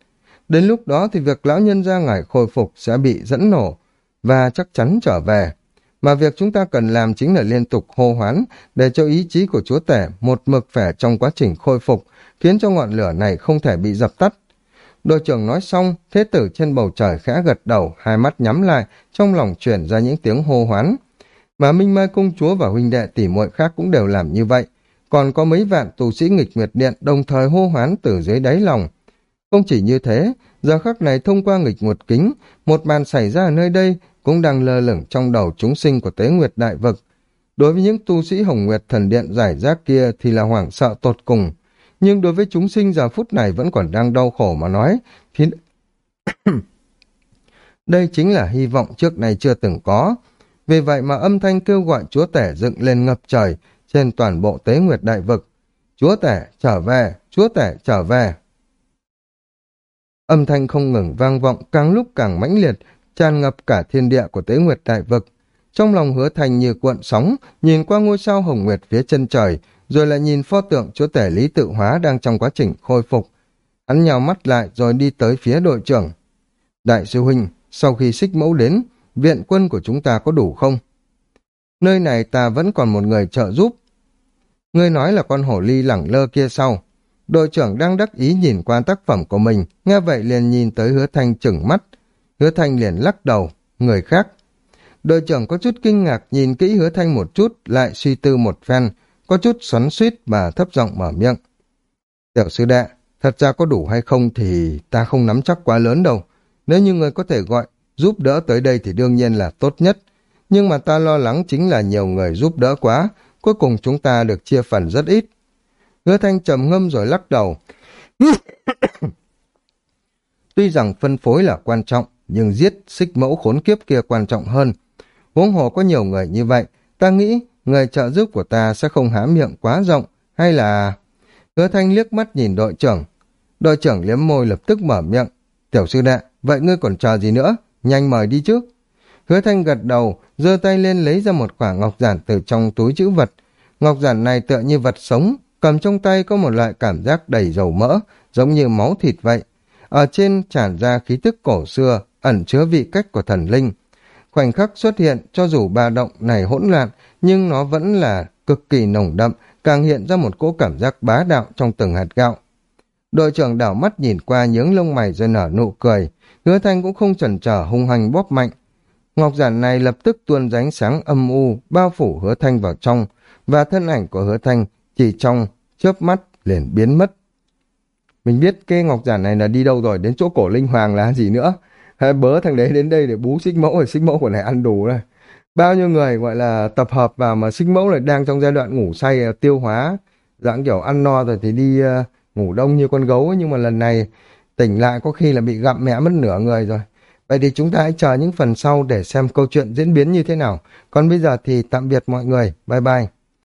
Đến lúc đó thì việc lão nhân ra ngài khôi phục sẽ bị dẫn nổ và chắc chắn trở về. Mà việc chúng ta cần làm chính là liên tục hô hoán để cho ý chí của chúa tể một mực phẻ trong quá trình khôi phục, khiến cho ngọn lửa này không thể bị dập tắt. Đội trưởng nói xong, thế tử trên bầu trời khẽ gật đầu, hai mắt nhắm lại, trong lòng chuyển ra những tiếng hô hoán. Mà Minh Mai công chúa và huynh đệ tỷ muội khác cũng đều làm như vậy. Còn có mấy vạn tù sĩ nghịch nguyệt điện đồng thời hô hoán từ dưới đáy lòng. Không chỉ như thế, giờ khắc này thông qua nghịch nguyệt kính, một màn xảy ra ở nơi đây cũng đang lơ lửng trong đầu chúng sinh của tế nguyệt đại vực. Đối với những tu sĩ Hồng Nguyệt Thần Điện giải rác kia thì là hoảng sợ tột cùng. Nhưng đối với chúng sinh giờ phút này vẫn còn đang đau khổ mà nói, thì... đây chính là hy vọng trước này chưa từng có. Vì vậy mà âm thanh kêu gọi chúa tể dựng lên ngập trời trên toàn bộ tế nguyệt đại vực. Chúa tể trở về, chúa tể trở về. Âm thanh không ngừng vang vọng càng lúc càng mãnh liệt, tràn ngập cả thiên địa của tế nguyệt đại vực. Trong lòng hứa thành như cuộn sóng, nhìn qua ngôi sao hồng nguyệt phía chân trời, rồi lại nhìn pho tượng chúa tể lý tự hóa đang trong quá trình khôi phục. Hắn nhào mắt lại rồi đi tới phía đội trưởng. Đại sư huynh, sau khi xích mẫu đến, viện quân của chúng ta có đủ không? Nơi này ta vẫn còn một người trợ giúp. Ngươi nói là con hổ ly lẳng lơ kia sau. Đội trưởng đang đắc ý nhìn qua tác phẩm của mình, nghe vậy liền nhìn tới hứa thanh chừng mắt. Hứa thanh liền lắc đầu, người khác. Đội trưởng có chút kinh ngạc nhìn kỹ hứa thanh một chút, lại suy tư một phen, có chút xoắn suýt và thấp giọng mở miệng. Tiểu sư đệ, thật ra có đủ hay không thì ta không nắm chắc quá lớn đâu. Nếu như người có thể gọi giúp đỡ tới đây thì đương nhiên là tốt nhất. Nhưng mà ta lo lắng chính là nhiều người giúp đỡ quá, cuối cùng chúng ta được chia phần rất ít. Hứa thanh trầm ngâm rồi lắc đầu. Tuy rằng phân phối là quan trọng, nhưng giết xích mẫu khốn kiếp kia quan trọng hơn. Huống hồ có nhiều người như vậy, ta nghĩ người trợ giúp của ta sẽ không há miệng quá rộng, hay là... Hứa thanh liếc mắt nhìn đội trưởng. Đội trưởng liếm môi lập tức mở miệng. Tiểu sư đệ, vậy ngươi còn chờ gì nữa? Nhanh mời đi trước. Hứa thanh gật đầu, giơ tay lên lấy ra một quả ngọc giản từ trong túi chữ vật. Ngọc giản này tựa như vật sống, cầm trong tay có một loại cảm giác đầy dầu mỡ, giống như máu thịt vậy. Ở trên tràn ra khí tức cổ xưa, ẩn chứa vị cách của thần linh. Khoảnh khắc xuất hiện, cho dù ba động này hỗn loạn, nhưng nó vẫn là cực kỳ nồng đậm, càng hiện ra một cỗ cảm giác bá đạo trong từng hạt gạo. Đội trưởng đảo mắt nhìn qua nhướng lông mày rồi nở nụ cười, hứa thanh cũng không chần chờ hung hành bóp mạnh. Ngọc giản này lập tức tuôn ránh sáng âm u, bao phủ hứa thanh vào trong, và thân ảnh của hứa thanh chỉ trong chớp mắt liền biến mất. Mình biết cái ngọc giản này là đi đâu rồi, đến chỗ cổ linh hoàng là gì nữa. Hay bớ thằng đấy đến đây để bú xích mẫu rồi xích mẫu của này ăn đủ rồi. Bao nhiêu người gọi là tập hợp vào mà sinh mẫu lại đang trong giai đoạn ngủ say à, tiêu hóa, dạng kiểu ăn no rồi thì đi uh, ngủ đông như con gấu ấy, nhưng mà lần này tỉnh lại có khi là bị gặm mẹ mất nửa người rồi. Vậy thì chúng ta hãy chờ những phần sau để xem câu chuyện diễn biến như thế nào. Còn bây giờ thì tạm biệt mọi người. Bye bye.